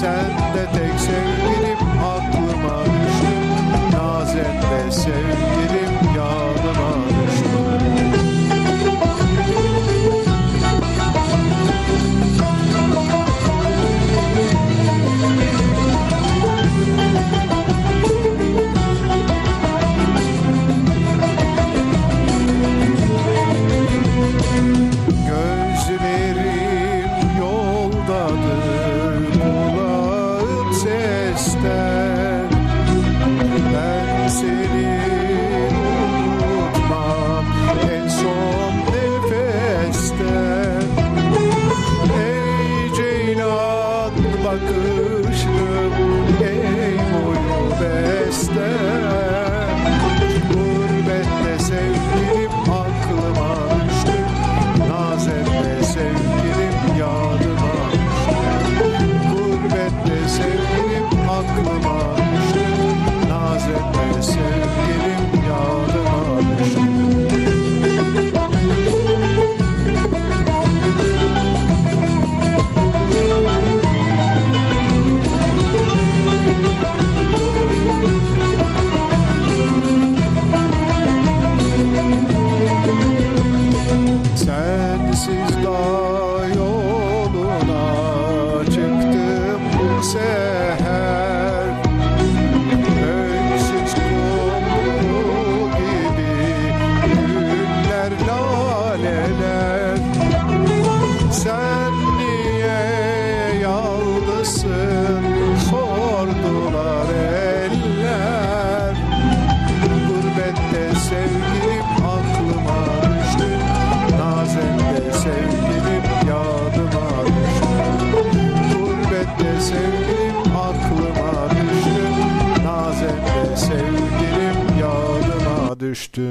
sen de tek bakışım Ey boyu beste. Gurbette sevgilim aklıma düştü. Nazette sevgilim yadıma düştü. Gurbette sevgilim aklıma sen niye yalnızsın sordular eller. Gurbette sevgilim aklıma düştü. Nazende sevgilim yadıma düştü. Gurbette sevgilim aklıma düştü. Nazende sevgilim yadıma düştü.